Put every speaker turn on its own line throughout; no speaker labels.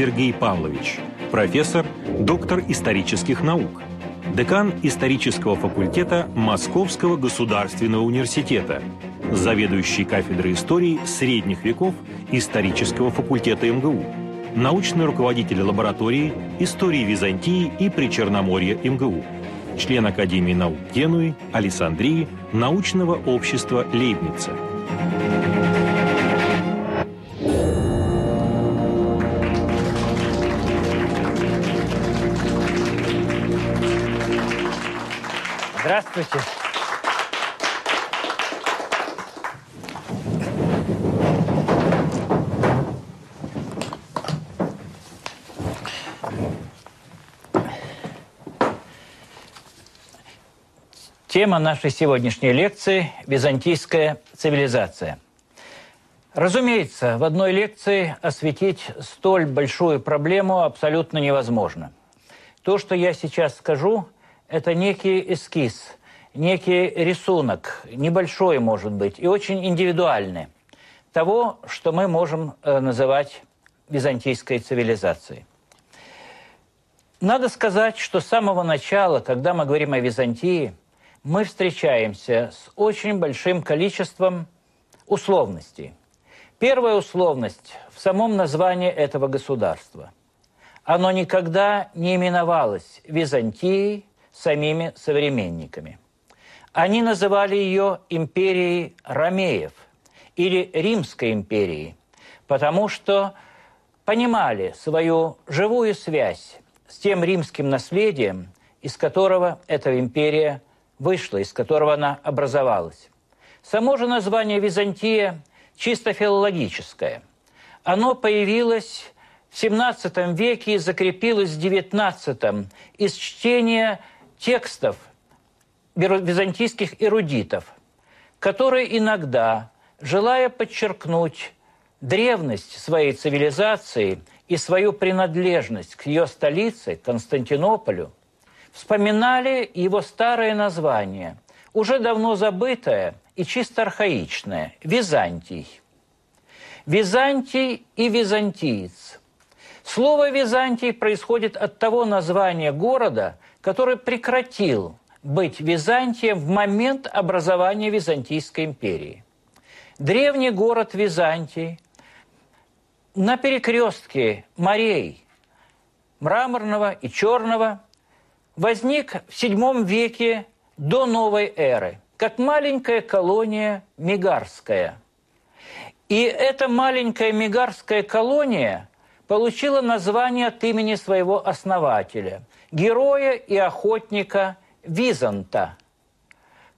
Сергей Павлович, профессор, доктор исторических наук, декан исторического факультета Московского государственного университета, заведующий кафедрой истории средних веков исторического факультета МГУ, научный руководитель лаборатории истории Византии и Причерноморья МГУ, член Академии наук Генуи, Александрии, научного общества Лейбница.
Здравствуйте. Тема нашей сегодняшней лекции – византийская цивилизация. Разумеется, в одной лекции осветить столь большую проблему абсолютно невозможно. То, что я сейчас скажу – это некий эскиз, некий рисунок, небольшой, может быть, и очень индивидуальный, того, что мы можем э, называть византийской цивилизацией. Надо сказать, что с самого начала, когда мы говорим о Византии, мы встречаемся с очень большим количеством условностей. Первая условность в самом названии этого государства. Оно никогда не именовалось Византией, самими современниками. Они называли ее империей Ромеев или Римской империей, потому что понимали свою живую связь с тем римским наследием, из которого эта империя вышла, из которого она образовалась. Само же название Византия чисто филологическое. Оно появилось в XVII веке и закрепилось в XIX из чтения текстов византийских эрудитов, которые иногда, желая подчеркнуть древность своей цивилизации и свою принадлежность к ее столице, Константинополю, вспоминали его старое название, уже давно забытое и чисто архаичное – Византий. Византий и византиец. Слово «Византий» происходит от того названия города – который прекратил быть Византием в момент образования Византийской империи. Древний город Византий на перекрестке морей Мраморного и Черного возник в VII веке до новой эры, как маленькая колония Мигарская. И эта маленькая Мигарская колония получила название от имени своего основателя – героя и охотника Византа,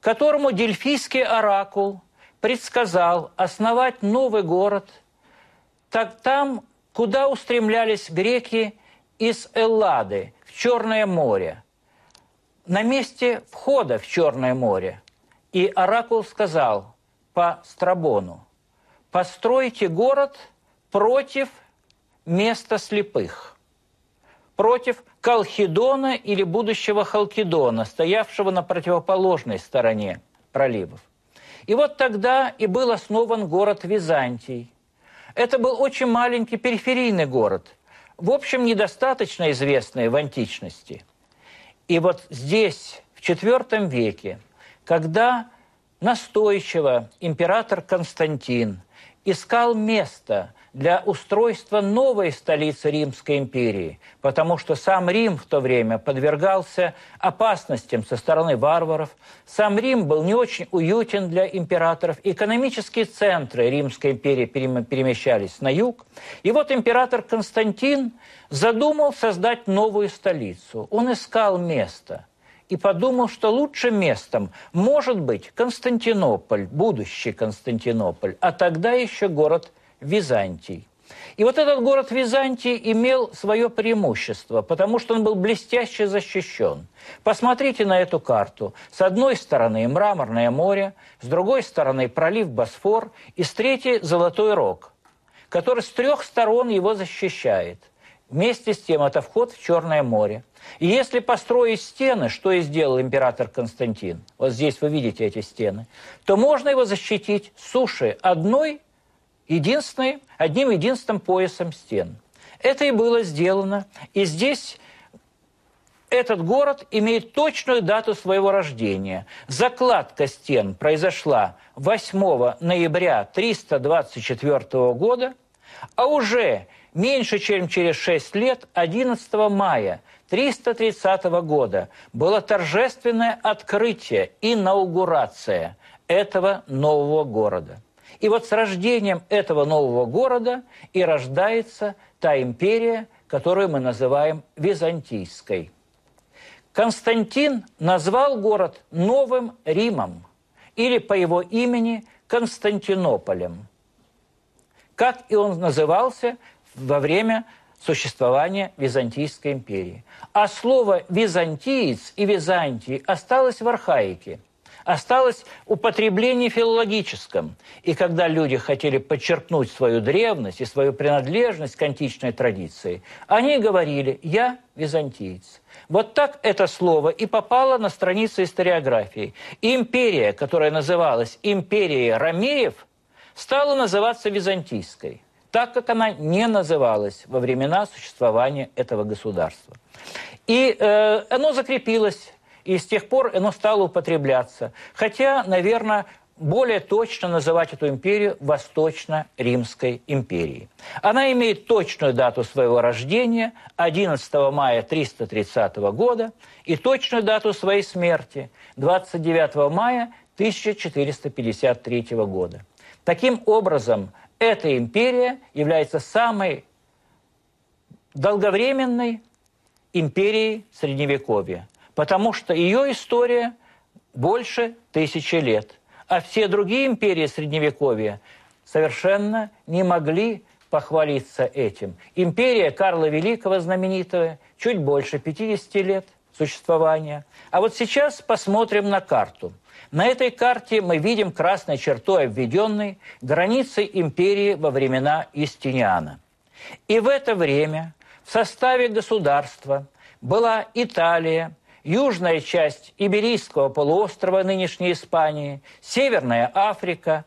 которому дельфийский оракул предсказал основать новый город так там, куда устремлялись греки из Эллады в Черное море, на месте входа в Черное море. И оракул сказал по Страбону, постройте город против места слепых против Колхидона или будущего Халкидона, стоявшего на противоположной стороне проливов. И вот тогда и был основан город Византий. Это был очень маленький периферийный город, в общем, недостаточно известный в античности. И вот здесь, в IV веке, когда настойчиво император Константин искал место – для устройства новой столицы Римской империи, потому что сам Рим в то время подвергался опасностям со стороны варваров. Сам Рим был не очень уютен для императоров. Экономические центры Римской империи перемещались на юг. И вот император Константин задумал создать новую столицу. Он искал место – и подумал, что лучшим местом может быть Константинополь, будущий Константинополь, а тогда еще город Византий. И вот этот город Византий имел свое преимущество, потому что он был блестяще защищен. Посмотрите на эту карту. С одной стороны Мраморное море, с другой стороны пролив Босфор, и с третьей Золотой Рог, который с трех сторон его защищает. Вместе с тем это вход в Черное море. И если построить стены, что и сделал император Константин, вот здесь вы видите эти стены, то можно его защитить суши одной единственной, одним единственным поясом стен. Это и было сделано. И здесь этот город имеет точную дату своего рождения. Закладка стен произошла 8 ноября 324 года, а уже меньше чем через 6 лет, 11 мая 330 года, было торжественное открытие, инаугурация этого нового города. И вот с рождением этого нового города и рождается та империя, которую мы называем Византийской. Константин назвал город Новым Римом или по его имени Константинополем, как и он назывался во время существования Византийской империи. А слово «византиец» и «византий» осталось в архаике – осталось употребление филологическом. И когда люди хотели подчеркнуть свою древность и свою принадлежность к античной традиции, они говорили «я византиец». Вот так это слово и попало на страницы историографии. Империя, которая называлась империей Ромеев, стала называться византийской, так как она не называлась во времена существования этого государства. И э, оно закрепилось и с тех пор оно стало употребляться. Хотя, наверное, более точно называть эту империю Восточно-Римской империей. Она имеет точную дату своего рождения 11 мая 330 года и точную дату своей смерти 29 мая 1453 года. Таким образом, эта империя является самой долговременной империей Средневековья потому что ее история больше тысячи лет. А все другие империи Средневековья совершенно не могли похвалиться этим. Империя Карла Великого знаменитая, чуть больше 50 лет существования. А вот сейчас посмотрим на карту. На этой карте мы видим красной чертой обведенной границы империи во времена Истиниана. И в это время в составе государства была Италия, южная часть Иберийского полуострова нынешней Испании, Северная Африка,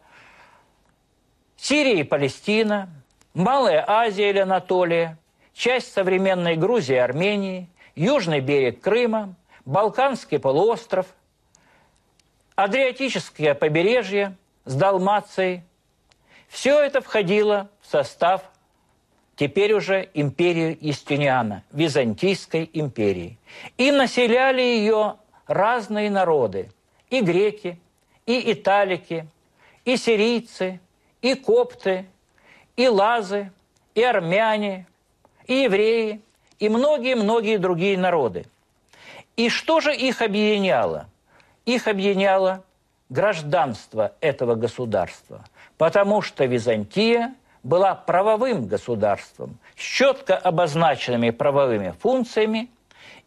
Сирия и Палестина, Малая Азия или Анатолия, часть современной Грузии и Армении, южный берег Крыма, Балканский полуостров, Адриатическое побережье с Далмацией. Все это входило в состав теперь уже империю Истиниана, Византийской империи. И населяли ее разные народы, и греки, и италики, и сирийцы, и копты, и лазы, и армяне, и евреи, и многие-многие другие народы. И что же их объединяло? Их объединяло гражданство этого государства, потому что Византия – была правовым государством с четко обозначенными правовыми функциями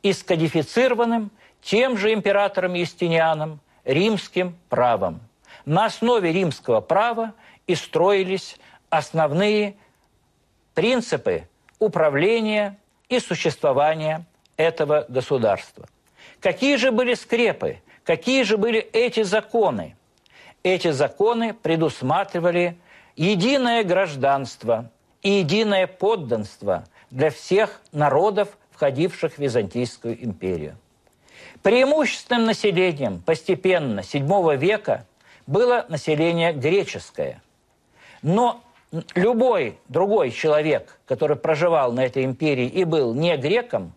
и скодифицированным тем же императором Юстинианом римским правом. На основе римского права и строились основные принципы управления и существования этого государства. Какие же были скрепы, какие же были эти законы? Эти законы предусматривали единое гражданство и единое подданство для всех народов, входивших в Византийскую империю. Преимущественным населением постепенно VII века было население греческое. Но любой другой человек, который проживал на этой империи и был не греком,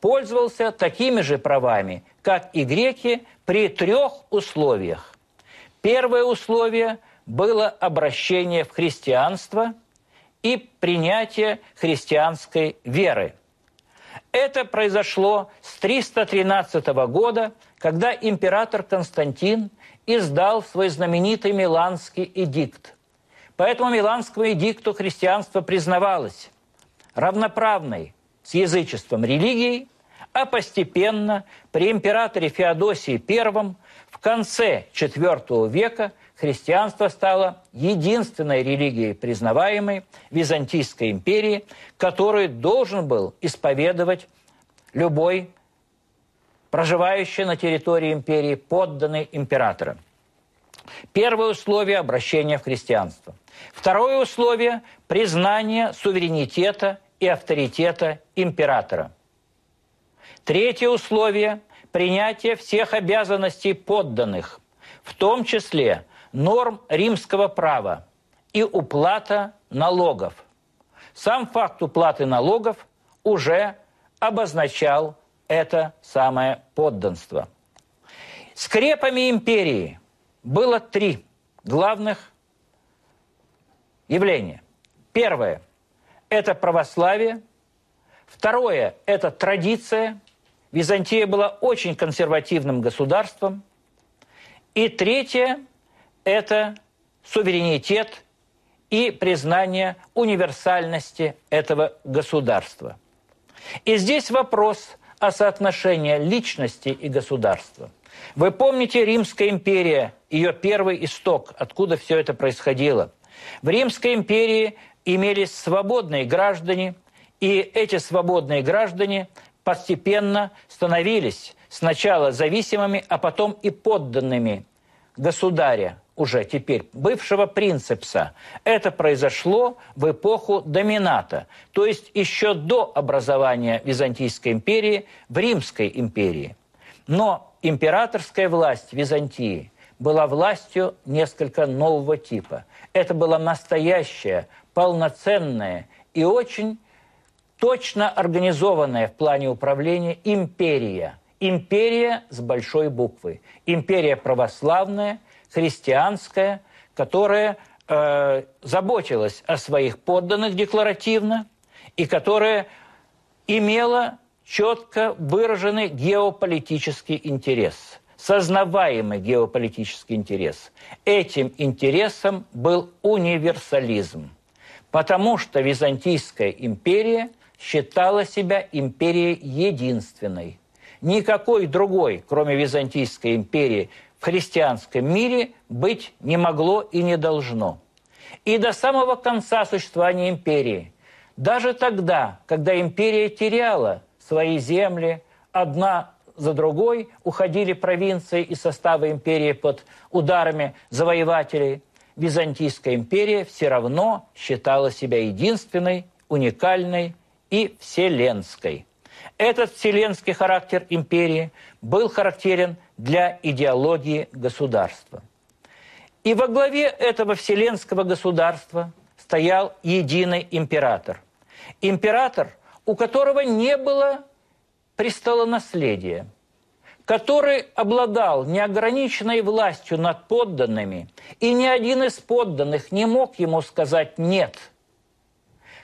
пользовался такими же правами, как и греки, при трех условиях. Первое условие – было обращение в христианство и принятие христианской веры. Это произошло с 313 года, когда император Константин издал свой знаменитый Миланский эдикт. По этому Миланскому эдикту христианство признавалось равноправной с язычеством религией, а постепенно при императоре Феодосии I в конце IV века христианство стало единственной религией, признаваемой Византийской империи, которую должен был исповедовать любой проживающий на территории империи подданный императора. Первое условие – обращение в христианство. Второе условие – признание суверенитета и авторитета императора. Третье условие – принятие всех обязанностей подданных, в том числе норм римского права и уплата налогов. Сам факт уплаты налогов уже обозначал это самое подданство. Скрепами империи было три главных явления. Первое – это православие. Второе – это традиция. Византия была очень консервативным государством. И третье – это суверенитет и признание универсальности этого государства. И здесь вопрос о соотношении личности и государства. Вы помните Римская империя, ее первый исток, откуда все это происходило. В Римской империи имелись свободные граждане, и эти свободные граждане постепенно становились сначала зависимыми, а потом и подданными государя, уже теперь бывшего принцепса. Это произошло в эпоху домината, то есть еще до образования Византийской империи в Римской империи. Но императорская власть Византии была властью несколько нового типа. Это была настоящая, полноценная и очень точно организованная в плане управления империя. Империя с большой буквы. Империя православная – христианская, которая э, заботилась о своих подданных декларативно и которая имела четко выраженный геополитический интерес, сознаваемый геополитический интерес. Этим интересом был универсализм, потому что Византийская империя считала себя империей единственной. Никакой другой, кроме Византийской империи, в христианском мире быть не могло и не должно. И до самого конца существования империи, даже тогда, когда империя теряла свои земли, одна за другой уходили провинции и составы империи под ударами завоевателей, Византийская империя все равно считала себя единственной, уникальной и вселенской. Этот вселенский характер империи был характерен для идеологии государства. И во главе этого вселенского государства стоял единый император. Император, у которого не было престолонаследия, который обладал неограниченной властью над подданными, и ни один из подданных не мог ему сказать «нет».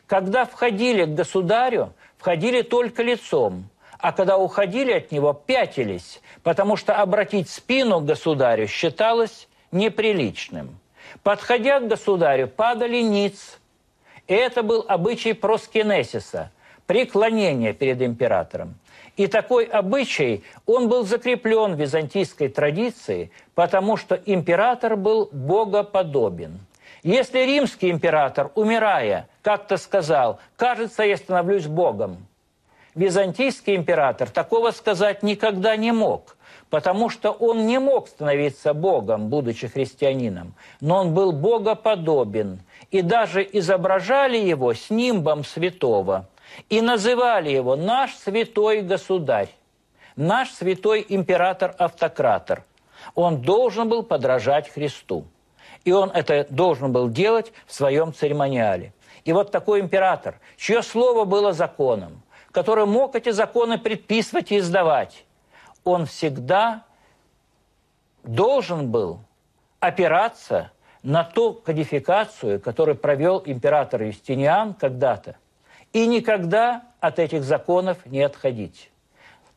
Когда входили к государю, входили только лицом, а когда уходили от него, пятились, потому что обратить спину к государю считалось неприличным. Подходя к государю, падали ниц. И это был обычай проскинесиса, преклонение перед императором. И такой обычай, он был закреплен в византийской традиции, потому что император был богоподобен. Если римский император, умирая, как-то сказал, «кажется, я становлюсь богом», византийский император такого сказать никогда не мог, потому что он не мог становиться богом, будучи христианином, но он был богоподобен, и даже изображали его с нимбом святого, и называли его «наш святой государь», «наш святой император-автократор». Он должен был подражать Христу. И он это должен был делать в своем церемониале. И вот такой император, чье слово было законом, который мог эти законы предписывать и издавать, он всегда должен был опираться на ту кодификацию, которую провел император Юстиниан когда-то, и никогда от этих законов не отходить.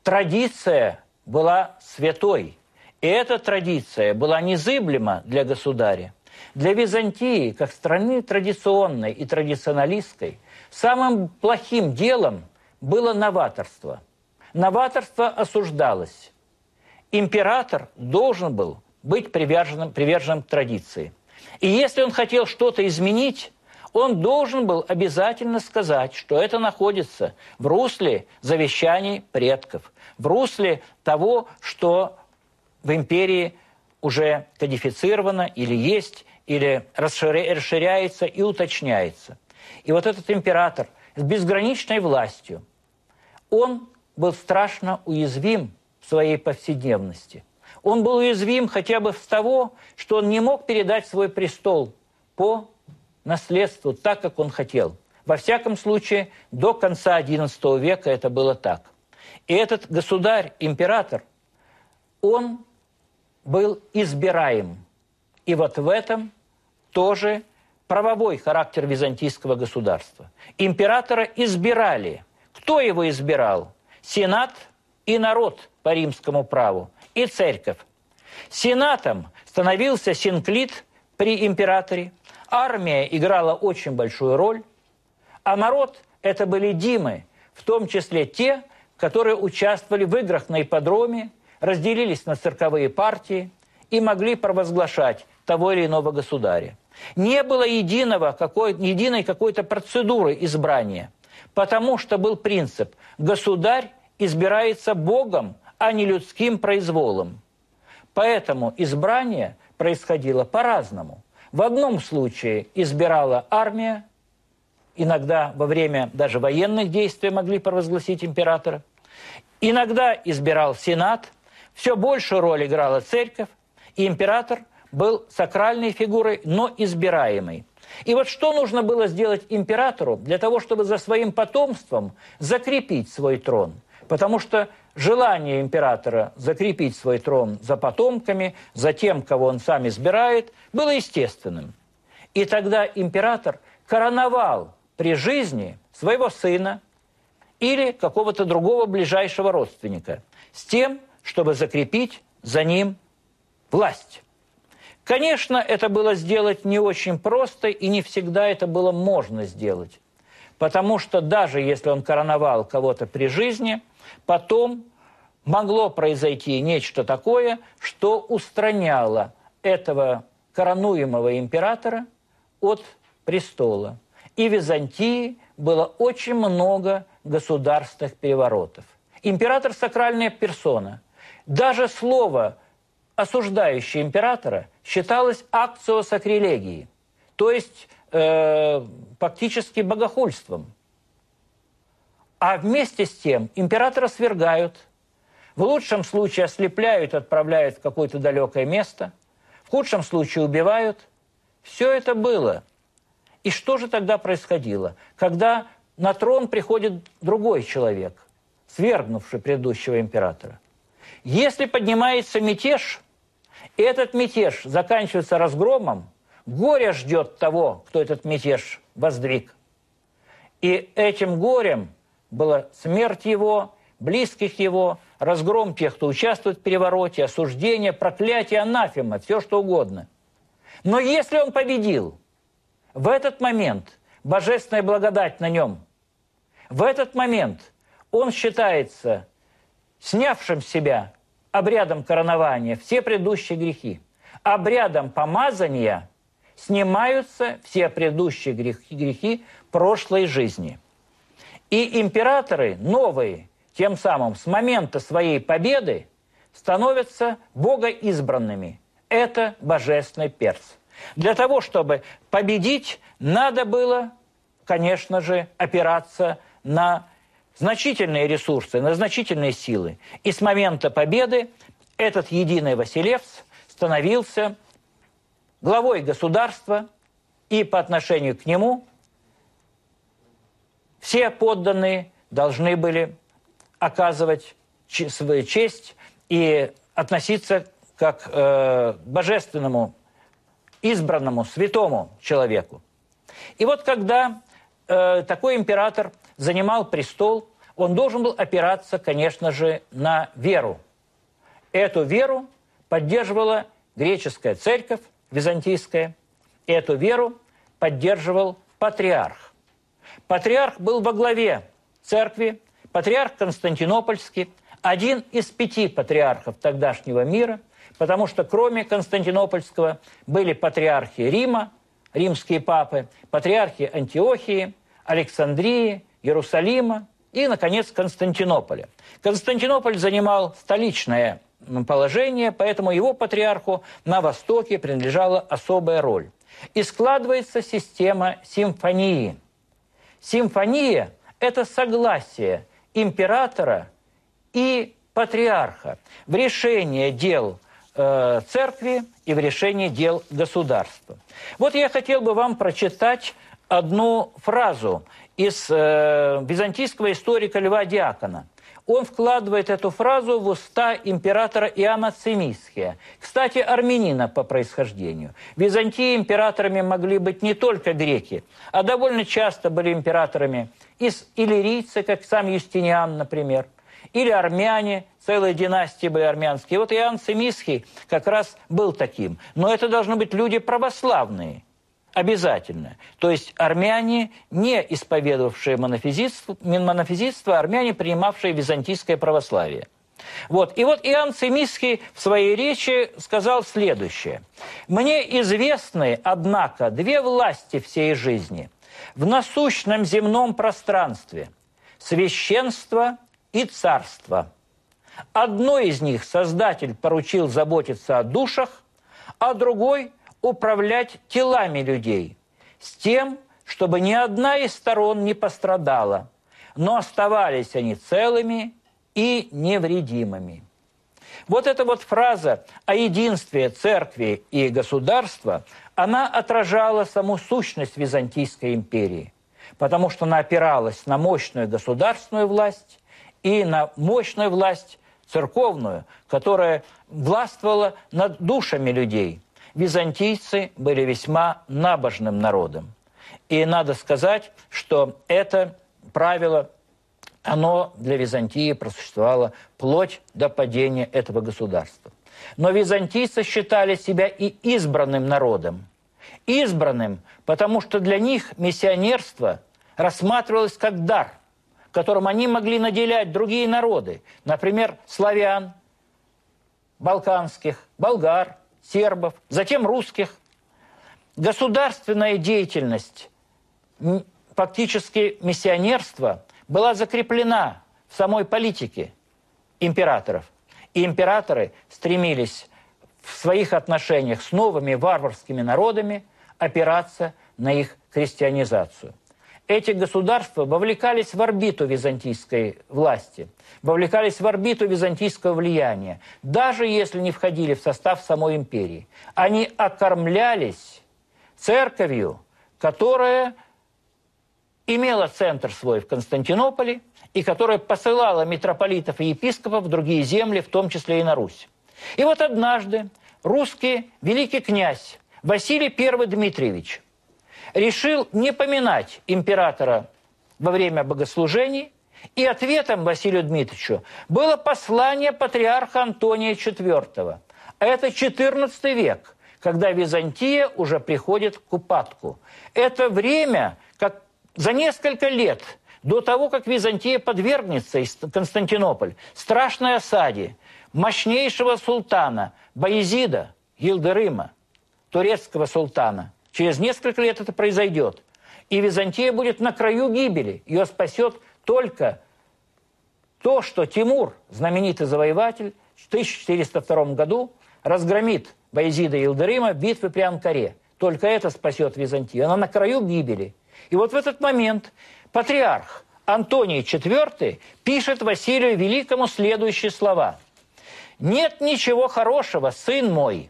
Традиция была святой, и эта традиция была незыблема для государя. Для Византии, как страны традиционной и традиционалистской, самым плохим делом – было новаторство. Новаторство осуждалось. Император должен был быть приверженным, приверженным традиции. И если он хотел что-то изменить, он должен был обязательно сказать, что это находится в русле завещаний предков, в русле того, что в империи уже кодифицировано или есть, или расширяется и уточняется. И вот этот император – с безграничной властью. Он был страшно уязвим в своей повседневности. Он был уязвим хотя бы с того, что он не мог передать свой престол по наследству так, как он хотел. Во всяком случае, до конца XI века это было так. И этот государь, император, он был избираем. И вот в этом тоже правовой характер византийского государства. Императора избирали. Кто его избирал? Сенат и народ по римскому праву, и церковь. Сенатом становился синклит при императоре. Армия играла очень большую роль. А народ – это были димы, в том числе те, которые участвовали в играх на ипподроме, разделились на цирковые партии и могли провозглашать того или иного государя. Не было единого какой, единой какой-то процедуры избрания, потому что был принцип «государь избирается Богом, а не людским произволом». Поэтому избрание происходило по-разному. В одном случае избирала армия, иногда во время даже военных действий могли провозгласить императора. Иногда избирал Сенат, все больше роль играла церковь, и император был сакральной фигурой, но избираемой. И вот что нужно было сделать императору для того, чтобы за своим потомством закрепить свой трон? Потому что желание императора закрепить свой трон за потомками, за тем, кого он сам избирает, было естественным. И тогда император короновал при жизни своего сына или какого-то другого ближайшего родственника с тем, чтобы закрепить за ним власть. Конечно, это было сделать не очень просто, и не всегда это было можно сделать. Потому что даже если он короновал кого-то при жизни, потом могло произойти нечто такое, что устраняло этого коронуемого императора от престола. И в Византии было очень много государственных переворотов. Император – сакральная персона. Даже слово – осуждающее императора, считалось акцио сакрилегии, то есть э, фактически богохульством. А вместе с тем императора свергают, в лучшем случае ослепляют, отправляют в какое-то далекое место, в худшем случае убивают. Все это было. И что же тогда происходило? Когда на трон приходит другой человек, свергнувший предыдущего императора. Если поднимается мятеж – этот мятеж заканчивается разгромом, горе ждет того, кто этот мятеж воздвиг. И этим горем была смерть его, близких его, разгром тех, кто участвует в перевороте, осуждение, проклятие, анафема, все что угодно. Но если он победил, в этот момент божественная благодать на нем, в этот момент он считается снявшим с себя обрядом коронования все предыдущие грехи. Обрядом помазания снимаются все предыдущие грехи, грехи прошлой жизни. И императоры новые, тем самым с момента своей победы, становятся богоизбранными. Это божественный перц. Для того, чтобы победить, надо было, конечно же, опираться на значительные ресурсы, на значительные силы. И с момента победы этот единый Василевс становился главой государства, и по отношению к нему все подданные должны были оказывать свою честь и относиться как э, божественному, избранному, святому человеку. И вот когда э, такой император занимал престол, он должен был опираться, конечно же, на веру. Эту веру поддерживала греческая церковь, византийская. Эту веру поддерживал патриарх. Патриарх был во главе церкви, патриарх Константинопольский, один из пяти патриархов тогдашнего мира, потому что кроме Константинопольского были патриархи Рима, римские папы, патриархи Антиохии, Александрии, Иерусалима и, наконец, Константинополя. Константинополь занимал столичное положение, поэтому его патриарху на Востоке принадлежала особая роль. И складывается система симфонии. Симфония – это согласие императора и патриарха в решении дел э, церкви и в решении дел государства. Вот я хотел бы вам прочитать одну фразу из э, византийского историка Льва Диакона. Он вкладывает эту фразу в уста императора Иоанна Цимисхия, кстати, армянина по происхождению. В Византии императорами могли быть не только греки, а довольно часто были императорами из иллирийцы, как сам Юстиниан, например, или армяне, целые династии были армянские. Вот Иоанн Цимисхий как раз был таким. Но это должны быть люди православные – Обязательно. То есть армяне, не исповедовавшие монофизитство, монофизитство армяне, принимавшие византийское православие. Вот. И вот Иоанн Цимиский в своей речи сказал следующее. «Мне известны, однако, две власти всей жизни в насущном земном пространстве – священство и царство. Одно из них Создатель поручил заботиться о душах, а другой управлять телами людей с тем, чтобы ни одна из сторон не пострадала, но оставались они целыми и невредимыми. Вот эта вот фраза о единстве церкви и государства, она отражала саму сущность Византийской империи, потому что она опиралась на мощную государственную власть и на мощную власть церковную, которая властвовала над душами людей – византийцы были весьма набожным народом. И надо сказать, что это правило, оно для Византии просуществовало вплоть до падения этого государства. Но византийцы считали себя и избранным народом. Избранным, потому что для них миссионерство рассматривалось как дар, которым они могли наделять другие народы, например, славян, балканских, болгар, сербов, затем русских. Государственная деятельность, фактически миссионерство, была закреплена в самой политике императоров. И императоры стремились в своих отношениях с новыми варварскими народами опираться на их христианизацию эти государства вовлекались в орбиту византийской власти, вовлекались в орбиту византийского влияния, даже если не входили в состав самой империи. Они окормлялись церковью, которая имела центр свой в Константинополе и которая посылала митрополитов и епископов в другие земли, в том числе и на Русь. И вот однажды русский великий князь Василий I Дмитриевич – решил не поминать императора во время богослужений, и ответом Василию Дмитриевичу было послание патриарха Антония IV. Это XIV век, когда Византия уже приходит к упадку. Это время, как за несколько лет до того, как Византия подвергнется, Константинополь, страшной осаде мощнейшего султана Баезида Гилдерыма, турецкого султана – Через несколько лет это произойдет. И Византия будет на краю гибели. Ее спасет только то, что Тимур, знаменитый завоеватель, в 1402 году разгромит Баязида и Илдерима в битве при Анкаре. Только это спасет Византию. Она на краю гибели. И вот в этот момент патриарх Антоний IV пишет Василию Великому следующие слова. «Нет ничего хорошего, сын мой,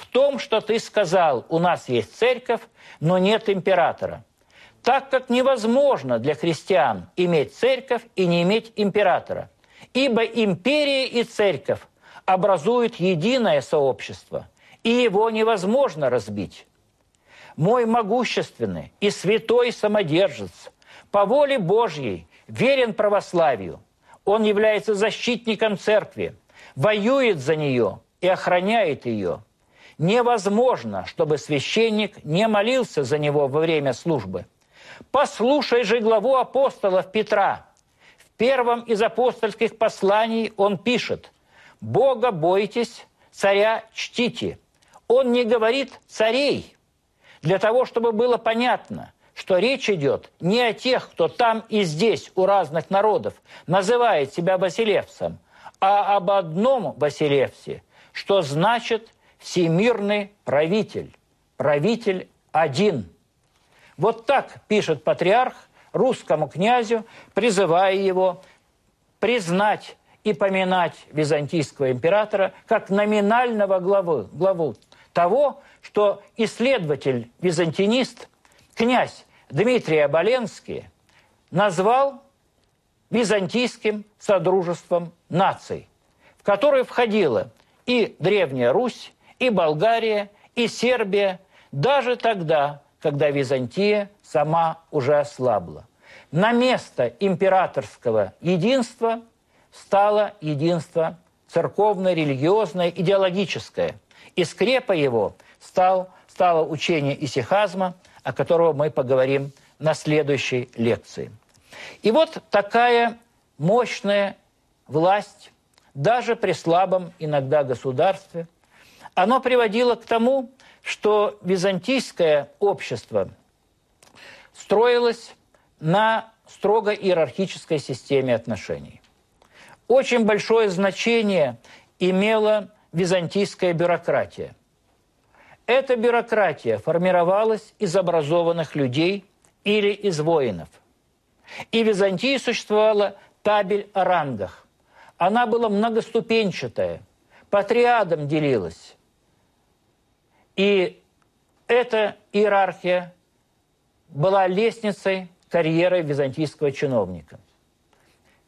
в том, что ты сказал, у нас есть церковь, но нет императора. Так как невозможно для христиан иметь церковь и не иметь императора. Ибо империя и церковь образуют единое сообщество, и его невозможно разбить. Мой могущественный и святой самодержец по воле Божьей верен православию. Он является защитником церкви, воюет за нее и охраняет ее – Невозможно, чтобы священник не молился за него во время службы. Послушай же главу апостолов Петра. В первом из апостольских посланий он пишет «Бога бойтесь, царя чтите». Он не говорит «царей», для того, чтобы было понятно, что речь идет не о тех, кто там и здесь у разных народов называет себя Василевсом, а об одном Василевсе, что значит – всемирный правитель, правитель один. Вот так пишет патриарх русскому князю, призывая его признать и поминать византийского императора как номинального главы, главу того, что исследователь-византинист, князь Дмитрий Оболенский, назвал византийским содружеством наций, в которое входила и Древняя Русь, и Болгария, и Сербия, даже тогда, когда Византия сама уже ослабла. На место императорского единства стало единство церковно-религиозное, идеологическое. И скрепа его стал, стало учение исихазма, о котором мы поговорим на следующей лекции. И вот такая мощная власть, даже при слабом иногда государстве, оно приводило к тому, что византийское общество строилось на строго иерархической системе отношений. Очень большое значение имела византийская бюрократия. Эта бюрократия формировалась из образованных людей или из воинов. И в Византии существовала табель о рангах. Она была многоступенчатая, по триадам делилась. И эта иерархия была лестницей карьеры византийского чиновника.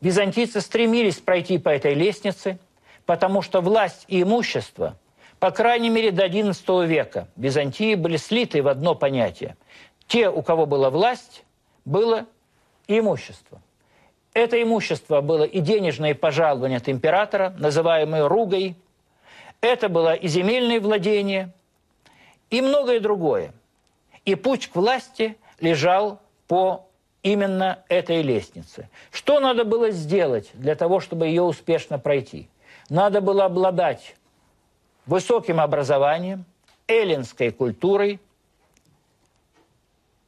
Византийцы стремились пройти по этой лестнице, потому что власть и имущество, по крайней мере до XI века, Византии были слиты в одно понятие. Те, у кого была власть, было имущество. Это имущество было и денежное пожалование от императора, называемое ругой. Это было и земельное владение, и многое другое. И путь к власти лежал по именно этой лестнице. Что надо было сделать для того, чтобы ее успешно пройти? Надо было обладать высоким образованием, эллинской культурой,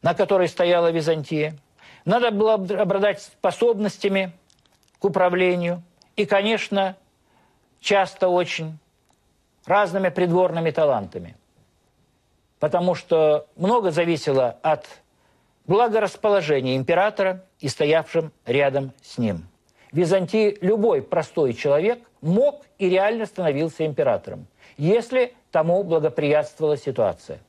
на которой стояла Византия – надо было обладать способностями к управлению и, конечно, часто очень разными придворными талантами. Потому что много зависело от благорасположения императора и стоявшим рядом с ним. В Византии любой простой человек мог и реально становился императором, если тому благоприятствовала ситуация –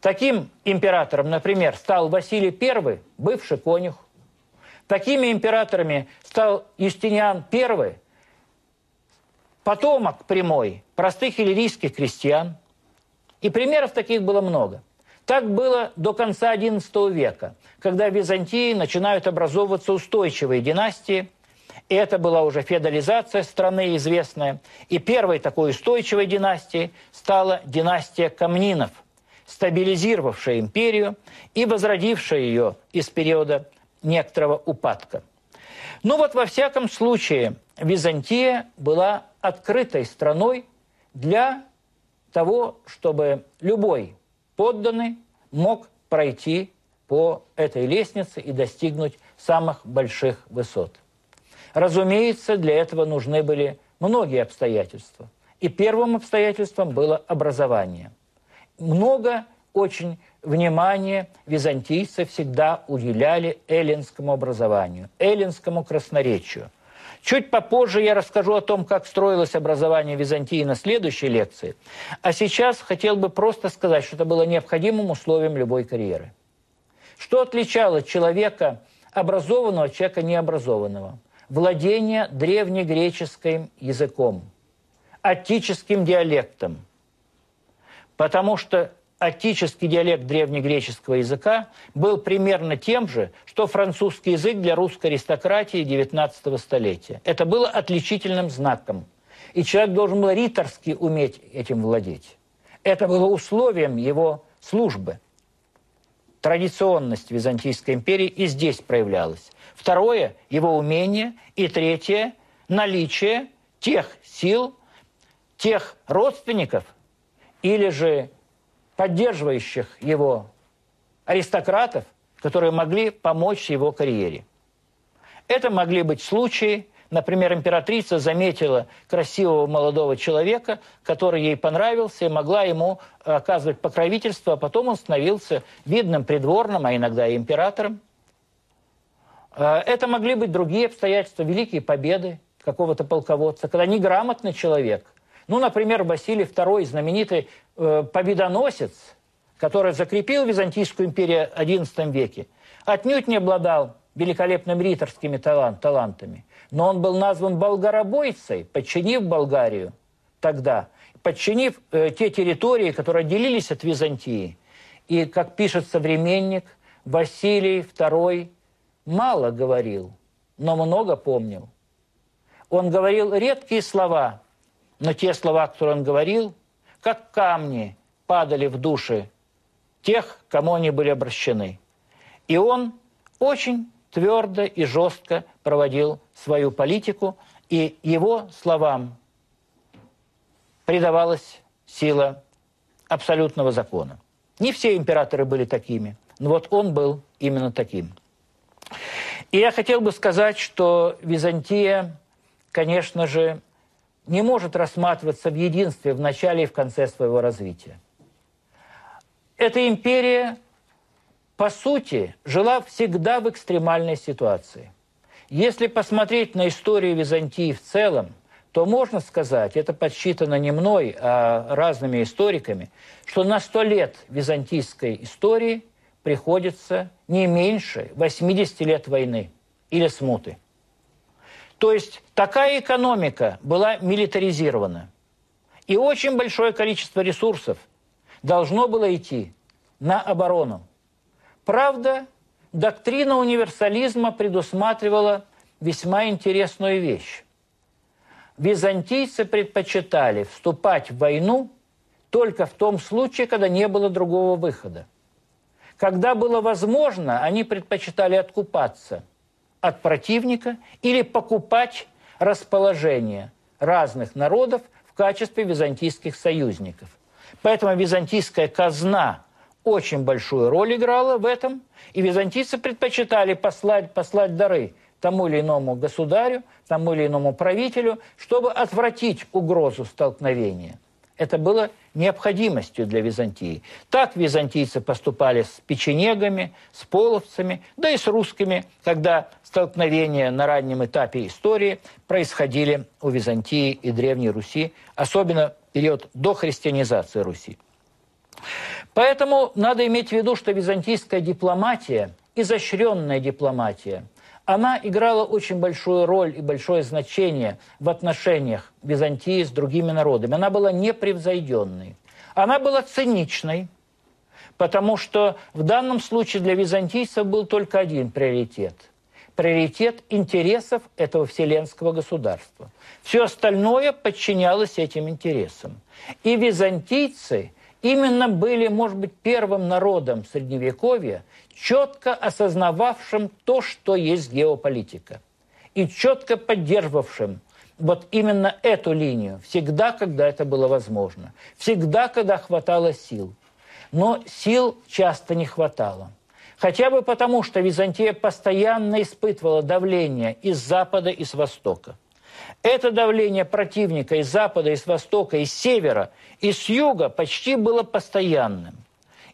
Таким императором, например, стал Василий I, бывший конюх. Такими императорами стал Юстиниан I, потомок прямой простых иллирийских крестьян. И примеров таких было много. Так было до конца XI века, когда в Византии начинают образовываться устойчивые династии. И это была уже феодализация страны известная. И первой такой устойчивой династией стала династия Камнинов – стабилизировавшая империю и возродившая ее из периода некоторого упадка. Ну вот во всяком случае Византия была открытой страной для того, чтобы любой подданный мог пройти по этой лестнице и достигнуть самых больших высот. Разумеется, для этого нужны были многие обстоятельства. И первым обстоятельством было образование – много очень внимания византийцы всегда уделяли эллинскому образованию, эллинскому красноречию. Чуть попозже я расскажу о том, как строилось образование Византии на следующей лекции. А сейчас хотел бы просто сказать, что это было необходимым условием любой карьеры. Что отличало человека, образованного от человека необразованного? Владение древнегреческим языком, аттическим диалектом – потому что аттический диалект древнегреческого языка был примерно тем же, что французский язык для русской аристократии XIX столетия. Это было отличительным знаком. И человек должен был риторски уметь этим владеть. Это было условием его службы. Традиционность Византийской империи и здесь проявлялась. Второе – его умение. И третье – наличие тех сил, тех родственников – или же поддерживающих его аристократов, которые могли помочь его карьере. Это могли быть случаи, например, императрица заметила красивого молодого человека, который ей понравился, и могла ему оказывать покровительство, а потом он становился видным придворным, а иногда и императором. Э, это могли быть другие обстоятельства, великие победы какого-то полководца, когда неграмотный человек, ну, например, Василий II, знаменитый э, победоносец, который закрепил Византийскую империю в XI веке, отнюдь не обладал великолепными риторскими талант, талантами. Но он был назван болгаробойцей, подчинив Болгарию тогда, подчинив э, те территории, которые отделились от Византии. И, как пишет современник, Василий II мало говорил, но много помнил. Он говорил редкие слова, но те слова, которые он говорил, как камни падали в души тех, кому они были обращены. И он очень твердо и жестко проводил свою политику, и его словам придавалась сила абсолютного закона. Не все императоры были такими, но вот он был именно таким. И я хотел бы сказать, что Византия, конечно же, не может рассматриваться в единстве в начале и в конце своего развития. Эта империя по сути, жила всегда в экстремальной ситуации. Если посмотреть на историю Византии в целом, то можно сказать, это подсчитано не мной, а разными историками, что на сто лет византийской истории приходится не меньше 80 лет войны или смуты. То есть такая экономика была милитаризирована. И очень большое количество ресурсов должно было идти на оборону. Правда, доктрина универсализма предусматривала весьма интересную вещь. Византийцы предпочитали вступать в войну только в том случае, когда не было другого выхода. Когда было возможно, они предпочитали откупаться от противника или покупать расположение разных народов в качестве византийских союзников. Поэтому византийская казна очень большую роль играла в этом, и византийцы предпочитали послать, послать дары тому или иному государю, тому или иному правителю, чтобы отвратить угрозу столкновения. Это было необходимостью для Византии. Так византийцы поступали с печенегами, с половцами, да и с русскими, когда столкновения на раннем этапе истории происходили у Византии и Древней Руси, особенно в период до христианизации Руси. Поэтому надо иметь в виду, что византийская дипломатия, изощренная дипломатия, она играла очень большую роль и большое значение в отношениях Византии с другими народами. Она была непревзойденной. Она была циничной, потому что в данном случае для византийцев был только один приоритет – приоритет интересов этого вселенского государства. Все остальное подчинялось этим интересам. И византийцы – именно были, может быть, первым народом Средневековья, четко осознававшим то, что есть геополитика, и четко поддерживавшим вот именно эту линию всегда, когда это было возможно, всегда, когда хватало сил. Но сил часто не хватало. Хотя бы потому, что Византия постоянно испытывала давление из Запада и с Востока. Это давление противника из запада, из востока, из севера, и с юга почти было постоянным.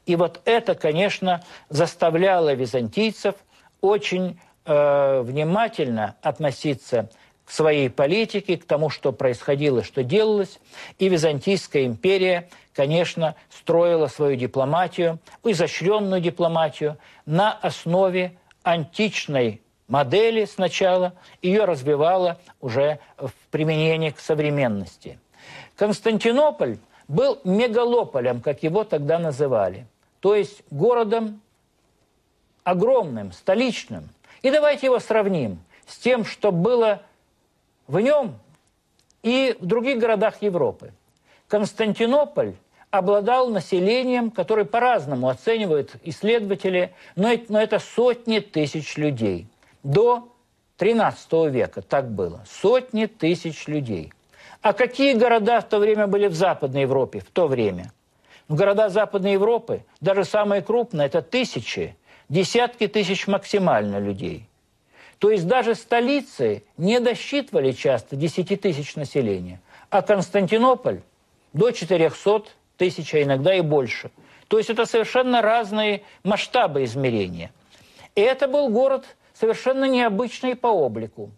И вот это, конечно, заставляло византийцев очень э, внимательно относиться к своей политике, к тому, что происходило, что делалось. И Византийская империя, конечно, строила свою дипломатию, изощренную дипломатию на основе античной модели сначала, ее развивала уже в применении к современности. Константинополь был мегалополем, как его тогда называли, то есть городом огромным, столичным. И давайте его сравним с тем, что было в нем и в других городах Европы. Константинополь обладал населением, которое по-разному оценивают исследователи, но это сотни тысяч людей – до 13 века так было. Сотни тысяч людей. А какие города в то время были в Западной Европе в то время? Города Западной Европы, даже самые крупные, это тысячи, десятки тысяч максимально людей. То есть даже столицы не досчитывали часто 10 тысяч населения, а Константинополь до 400 тысяч, а иногда и больше. То есть это совершенно разные масштабы измерения. И это был город совершенно необычный по облику.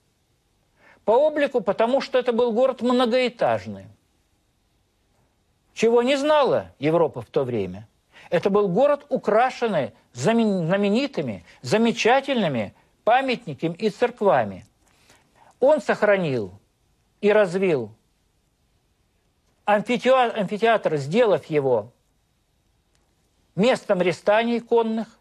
По облику, потому что это был город многоэтажный. Чего не знала Европа в то время. Это был город, украшенный знаменитыми, замечательными памятниками и церквами. Он сохранил и развил амфитеатр, сделав его местом рестаний конных,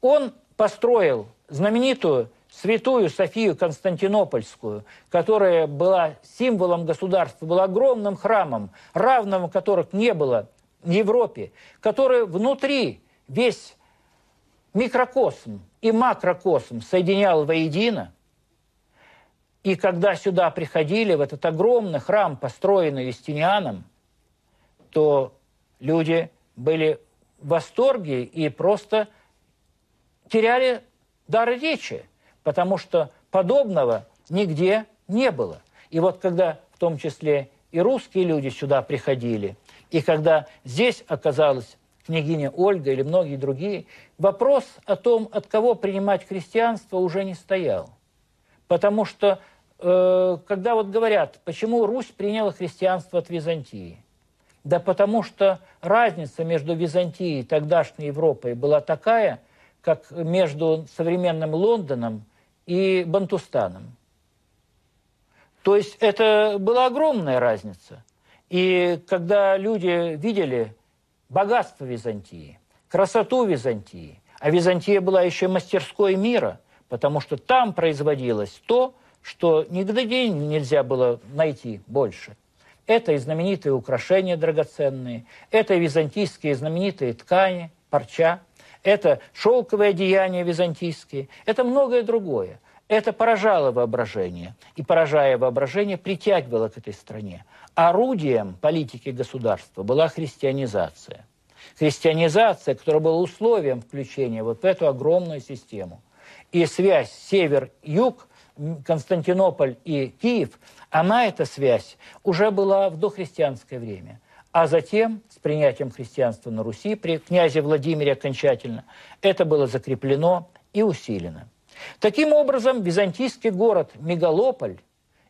он построил знаменитую святую Софию Константинопольскую, которая была символом государства, была огромным храмом, равного которых не было в Европе, который внутри весь микрокосм и макрокосм соединял воедино. И когда сюда приходили, в этот огромный храм, построенный Юстинианом, то люди были в восторге и просто теряли дар речи, потому что подобного нигде не было. И вот когда в том числе и русские люди сюда приходили, и когда здесь оказалась княгиня Ольга или многие другие, вопрос о том, от кого принимать христианство, уже не стоял. Потому что, э, когда вот говорят, почему Русь приняла христианство от Византии, да потому что разница между Византией и тогдашней Европой была такая, как между современным Лондоном и Бантустаном. То есть это была огромная разница. И когда люди видели богатство Византии, красоту Византии, а Византия была еще мастерской мира, потому что там производилось то, что нигде нельзя было найти больше – это и знаменитые украшения драгоценные, это и византийские знаменитые ткани, парча, это шелковые одеяния византийские, это многое другое. Это поражало воображение, и, поражая воображение, притягивало к этой стране. Орудием политики государства была христианизация. Христианизация, которая была условием включения вот в эту огромную систему. И связь север-юг, Константинополь и Киев – она, эта связь, уже была в дохристианское время. А затем, принятием христианства на Руси, при князе Владимире окончательно, это было закреплено и усилено. Таким образом, византийский город Мегалополь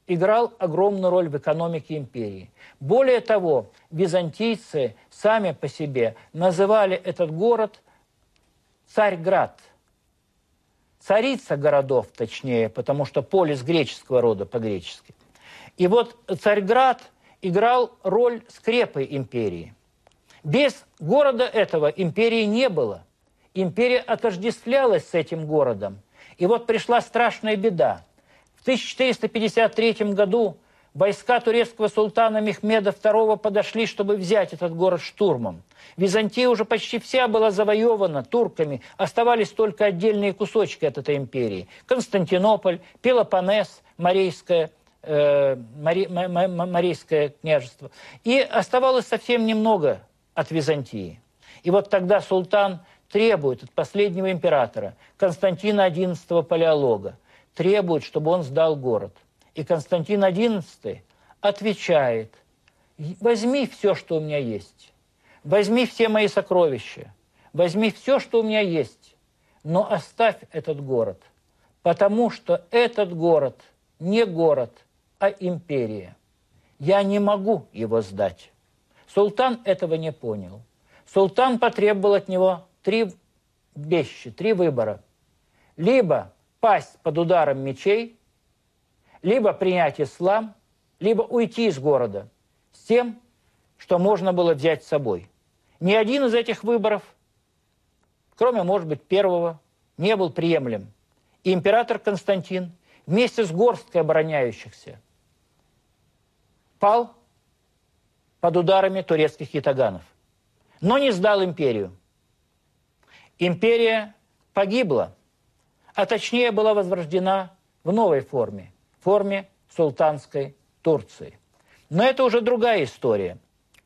играл огромную роль в экономике империи. Более того, византийцы сами по себе называли этот город Царьград. Царица городов, точнее, потому что полис греческого рода по-гречески. И вот Царьград играл роль скрепы империи. Без города этого империи не было. Империя отождествлялась с этим городом. И вот пришла страшная беда. В 1453 году войска турецкого султана Мехмеда II подошли, чтобы взять этот город штурмом. Византия уже почти вся была завоевана турками, оставались только отдельные кусочки от этой империи. Константинополь, Пелопоннес, Марийская э, Мари, Марийское княжество. И оставалось совсем немного от Византии. И вот тогда султан требует от последнего императора, Константина XI Палеолога, требует, чтобы он сдал город. И Константин XI отвечает, возьми все, что у меня есть, возьми все мои сокровища, возьми все, что у меня есть, но оставь этот город, потому что этот город не город – а империя. Я не могу его сдать. Султан этого не понял. Султан потребовал от него три вещи, три выбора. Либо пасть под ударом мечей, либо принять ислам, либо уйти из города с тем, что можно было взять с собой. Ни один из этих выборов, кроме, может быть, первого, не был приемлем. И император Константин вместе с горсткой обороняющихся пал под ударами турецких ятаганов, но не сдал империю. Империя погибла, а точнее была возрождена в новой форме, форме султанской Турции. Но это уже другая история.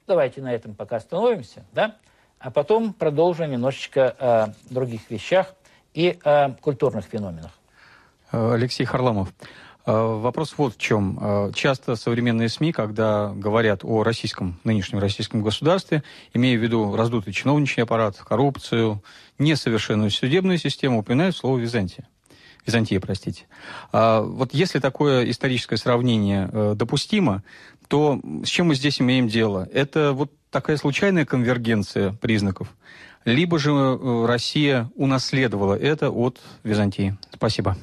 Давайте на этом пока остановимся, да? а потом продолжим немножечко о других вещах и о культурных феноменах.
Алексей Харламов, вопрос вот в чем. А, часто современные СМИ, когда говорят о российском, нынешнем российском государстве, имея в виду раздутый чиновничий аппарат, коррупцию, несовершенную судебную систему, упоминают слово «Византия». Византия, простите. А вот если такое историческое сравнение э, допустимо, то с чем мы здесь имеем дело? Это вот такая случайная конвергенция признаков, либо же э, Россия унаследовала это от Византии? Спасибо.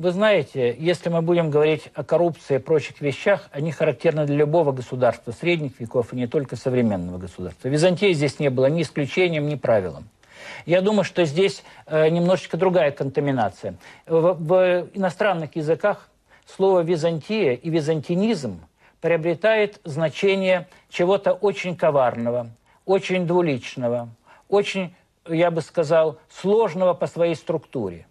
Вы знаете, если мы будем говорить о коррупции и прочих вещах, они характерны для любого государства средних веков и не только современного государства. Византия здесь не было ни исключением, ни правилом. Я думаю, что здесь э, немножечко другая контаминация. В, в иностранных языках слово «византия» и «византинизм» приобретает значение чего-то очень коварного, очень двуличного, очень, я бы сказал, сложного по своей структуре.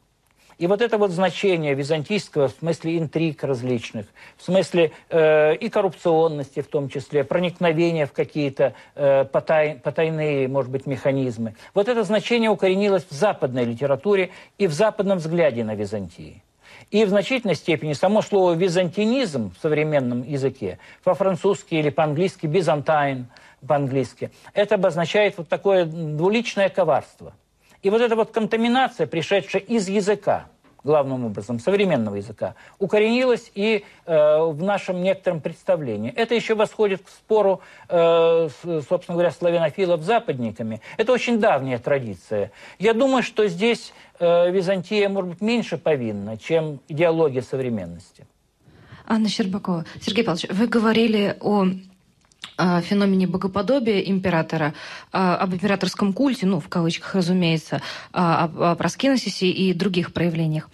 И вот это вот значение византийского в смысле интриг различных, в смысле э, и коррупционности в том числе, проникновения в какие-то э, потай, потайные, может быть, механизмы. Вот это значение укоренилось в западной литературе и в западном взгляде на Византии. И в значительной степени само слово «византинизм» в современном языке, по-французски или по-английски «бизантайн» по-английски, это обозначает вот такое двуличное коварство – и вот эта вот контаминация, пришедшая из языка, главным образом, современного языка, укоренилась и э, в нашем некотором представлении. Это еще восходит к спору, э, с, собственно говоря, славянофилов с западниками. Это очень давняя традиция. Я думаю, что здесь э, Византия, может быть, меньше повинна, чем идеология современности.
Анна Щербакова. Сергей Павлович, вы говорили о феномене богоподобия императора, об императорском культе, ну, в кавычках, разумеется, о, проскиносисе и других проявлениях.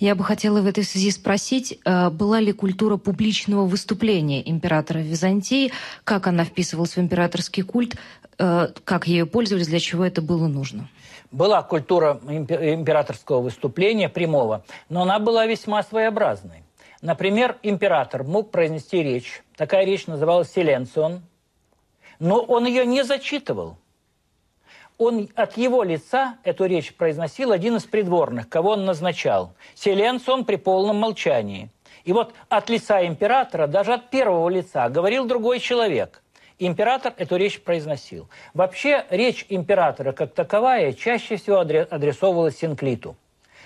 Я бы хотела в этой связи спросить, была ли культура публичного выступления императора в Византии, как она вписывалась в императорский культ, как ею пользовались, для чего это было нужно?
Была культура императорского выступления прямого, но она была весьма своеобразной. Например, император мог произнести речь. Такая речь называлась «Селенцион», но он ее не зачитывал. Он от его лица эту речь произносил один из придворных, кого он назначал. Селенсон при полном молчании. И вот от лица императора, даже от первого лица, говорил другой человек. Император эту речь произносил. Вообще, речь императора как таковая чаще всего адресовывалась Синклиту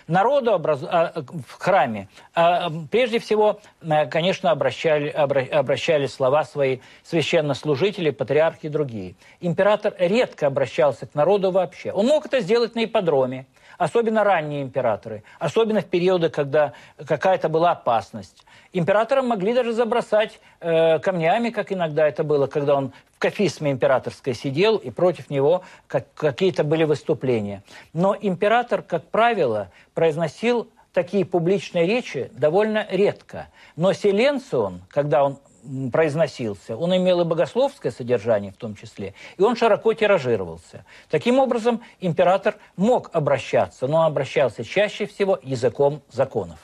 народу образ... А, в храме а, прежде всего, э, конечно, обращали, обращали слова свои священнослужители, патриархи и другие. Император редко обращался к народу вообще. Он мог это сделать на ипподроме, особенно ранние императоры, особенно в периоды, когда какая-то была опасность. Императора могли даже забросать э, камнями, как иногда это было, когда он в кафисме императорской сидел, и против него как, какие-то были выступления. Но император, как правило, произносил такие публичные речи довольно редко. Но Селенцион, когда он произносился, он имел и богословское содержание в том числе, и он широко тиражировался. Таким образом, император мог обращаться, но обращался чаще всего языком законов.